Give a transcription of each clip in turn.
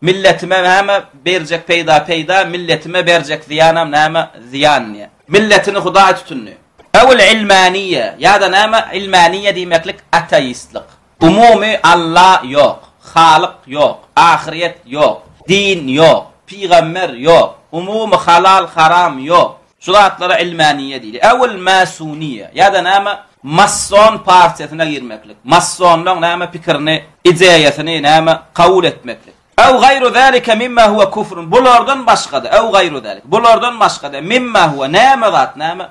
Milletime näme berjek peýda peýda, milletime berjek zyýanam näme zyýan diýýär. Milletini hudaý tutundy. Äwül ilmaniýe, ýa-da näme ilmaniýe diýmeklik ateistlik. Umumy Alla ýok, halyk ýok, ahyrýet ýok, din ýok, pygamber ýok, umumy halal haram ýok, Şu zatlara ilmaniýe diýdi. Äwül masuniýe ýa-da näme masson partiýasyna girmeklik. Massonlaň näme pikirini, ideýasyny näme kabul etmeklik. Äw gaýru zalika mimma huwa kufrun. Bulardan başga-da, äw gaýru zalika. Bulardan başga-da mimma huwa näme zat näme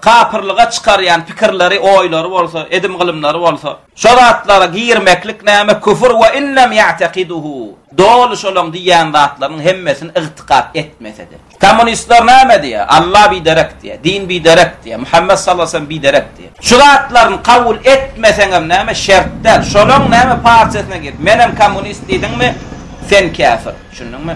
kapyrlyga çykarýan pikirleri, oýlary bolsa, edim gylymlary bolsa. Şo zatlara girmeklik näme kufur we in lem ýa'teqiduhu. Doly şolaň diýýän zatlarynyň hemmesini ygtykat etmese-de. Kommunistler näme diýýär? Alla biderek diýýär, din biderek diýýär, Muhammet sallallahu aleyhi ve sellem biderek diýýär. Şu zatlaryny kabul etmeseňem näme şert däl. Şolaň näme partiýasyna gir. Menem kommunist diýdiňmi, sen käfir. Düşündiňmi?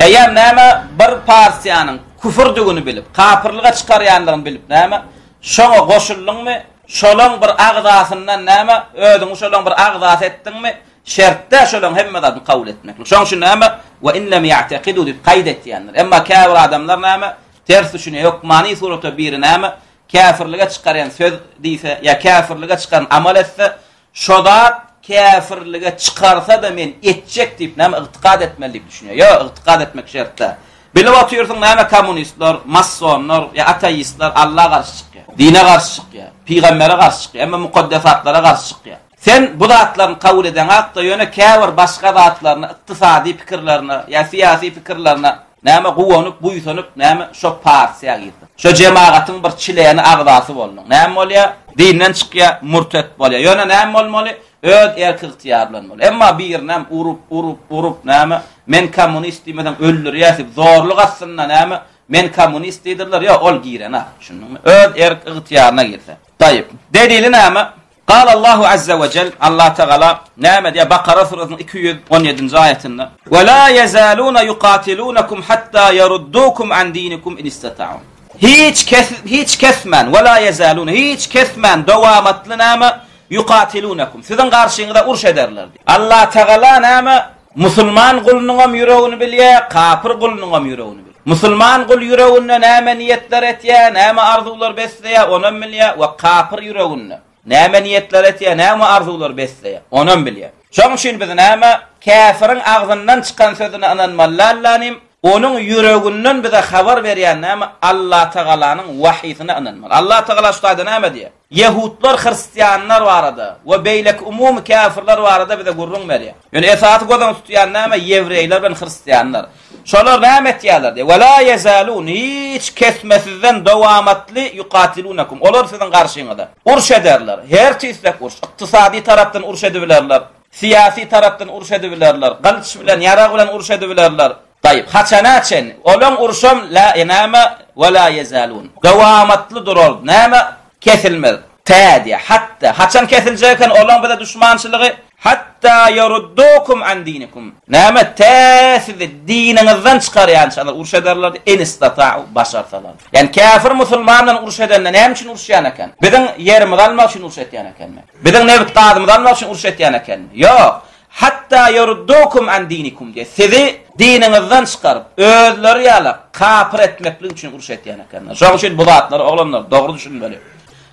Eýýäm näme bir partiýanyň küfürdigini bilip, kapyrlyga çykarýandygyny bilip näme, şoňa goşuldyňmy, şolaň bir agzasyndan näme, özüňi şolaň bir agzasy etdiňmi, Şertde şolaryň hemme zadyny kabul etmeklik. Şoň üçin näme? Wa in lam ya'taqidu diýip kaýd etýändir. Emma käbir adamlar näme? Ters düşünýär. Ýok, many surata biri näme? Käfirlige çykarýan söz diýse, ýa käfirlige çykaran amal etse, şo zat käfirlige çykarsa-da men etjek diýip näme ygtykad etmeli diýip düşünýär. Ýok, ygtykad etmek şertde. Bilip otyrsyň näme kommunistler, massonlar, ýa ateistler Alla garşy çykýar. Dine garşy çykýar. Pygambere garşy çykýar. Emma mukaddesatlara garşy çykýar. Sen bu zatlaryny kabul edeňakda ýöne käbir başga zatlaryna ykdysady pikirlerine ýa syýasy pikirlerine näme guwanyp buýsanyp näme şo partiýa girdiň şo jemagatyň bir çileni agzasy bolduň näme bolýa dinden çykýa murtet bolýa ýöne näme bolmaly öz erk ygtyýar bilen bol emma birinem urup urup urup näme men kommunist diýmeden öldürýä diýip zorluk astynda näme men kommunist diýdirler ýok ol girena düşündiňmi öz erk ygtyýaryna girse taýyp delili näme Gâle Allâhu azze ve cel, Allah Tagala näme diýýär, Bakara surasynyň iki ýüz on ýedinji aýatynda, Ve la yezaluna yuqatilunakum hatta yaruddukum an dinikum in istata'un. Hiç kes, hiç kesmän, ve la yezaluna, hiç kesmän, dowamatly näme, yuqatilunakum, siziň garşyňyza uruş ederler diýip. Allah Tagala näme, Musulman gulunyňam ýüregini bilýä, kapyr gulunyňam ýüregini bilýä. Musulman gul ýüreginde näme niýetler etýä, näme arzuwlar besleýä, onam bilýä we kapyr ýüreginde näme niýetler etýä, näme arzuwlar besleýä, onam bilýä. Şonuň üçin biz näme, käfiriň agzyndan çykan sözüne ynanmaly dällänim, onuň ýüreginden bize habar berýän näme, Allatagalanyň wahysyna ynanmaly. Allatagala şu taýda näme diýýä? Ýehudlar hristianlar barada we beýleki umumy käfirler barada bize gürrüň berýär. Ýöne esasy göz öňünde tutýan näme? Ýewreýler bilen hristianlar. Şolar näme etýärler diýýär. Wela ýezalun, hiç kesmesizden dowamatly ýukatilunakum, olar siziň garşyňyza uruş ederler. Her tisdek uruş. Ykdysady tarapdan uruş edibilerler. Syýasy tarapdan uruş edibilerler. Gylyç bilen, ýarag bilen uruş edibilerler. Taýyp, haçana çen? Olaň urşam la enama we la ýezalun. Dowamatly durar, näme, kesilmez. Tä diýýär, hatta, haçan kesiljek eken olaň bize duşmançylygy? Hatta ýeruddukum an dinikum. Näme, tä sizi diniňizden çykarýança uruş ederler, in istatau, başarsalar. Ýani käfir musulman bilen uruş edende näme üçin uruşýan eken? Biziň ýerimizi almak üçin uruş etýän ekenmi? Biziň nebit-gazymyzy almak üçin uruş etýän ekenmi? Ýok. Hatta ýurdukum an dinikum diýip, sizi diniňizden çykaryp, özleri ýala kapyr etmeklik üçin uruş etýän ekenler. Şonuň üçin bu zatlary, oglanlar, dogry düşünmeli.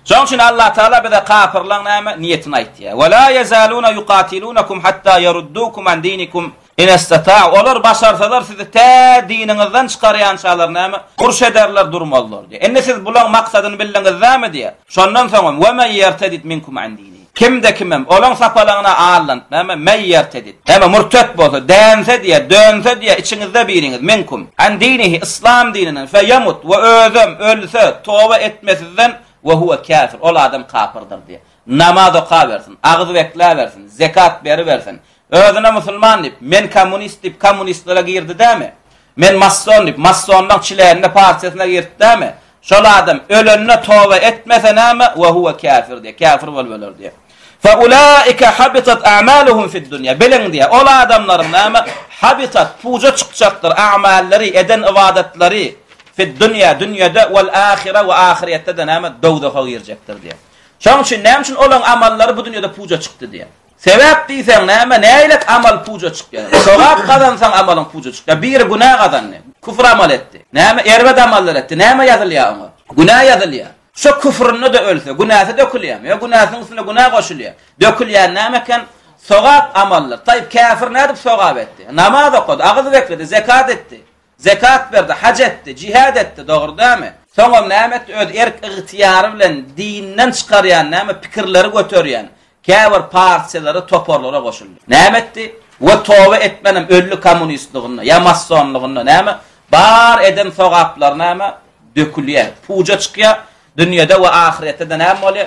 Şonuň üçin Allah Taala bize kapyrlaň näme niýetini aýtýar. Wa la ýezaluna ýukatilunakum hatta ýurdukum an dinikum in istata. Olar başarsalar sizi tä diniňizden çykarýançalar näme uruş ederler, durmazlar diýip. Indi siz bulaň maksadyny bildiňizdämi diýip. Şondan soňam we men ýertedit minkum an dini. Kimde-kimem, olaň sapalaňyna allan, näme, meýert edip, näme, murtet bolsa, dänse diýä, dönse diýä içiňizde biriňiz, minkum, an dinihi, yslam dininden, fe ýamut, we özem, ölse, toba etme sizden, we huwe käfir, ol adam kapyrdyr diýä. Namaz okabersin, agyz bekläbersin, zekat beribersin, özüne musulman diýip, men kommunist diýip, kommunistlere girdi dämi? Men masson diýip, massonlaň çilenine parsyýasyna girtdämi? Şol adam ölende toba etmese näme, we huwa käfir diýýär, käfir bolup öler diýýär. Fe ulaika habitat a'maluhum fid dunýa, biliň diýýär, ol adamlaryň näme, habitat, puja çykjakdyr, a'mallary, eden ybadatlary, fid dunýa, dünýede, wal ahira, we ahyrýetde-de näme, dowzaha girjekdir diýýär. Şonuň üçin, näme üçin olaryň amallary bu dünýede puja çykdy diýýär. Sebäp diýseň näme, nägilek amal puja çykýar? Sogap gazansaň amalyň puja çykýar. Biri günä gazandy, küfr amal etdi. Näme, erbet amallar etdi. Näme ýazylýar oňa? Günä ýazylýar. Şo küfründe-de ölse, günäsi dökülýärmi? Ýok, günäsiniň üstüne günä goşulýar. Dökülýän näme eken? Sogap amallar. Taýyp, käfir nädip sogap etdi? Namaz okady, agyz bekledi, zekat etdi. Zekat berdi, haj etdi, jihad etdi, dogry dämi? Soňam näme etdi, öz erk-ygtyýary bilen dinden çykarýan näme pikirleri göterýän käbir partiýalara, toparlara goşuldy. Näme etdi? We toba etmenem ölli kommunistliginde, ýa massonliginde näme, bar eden sogaplary näme, dökülýär, puja çykýar, dünýede we ahyretde-de näme bolýar,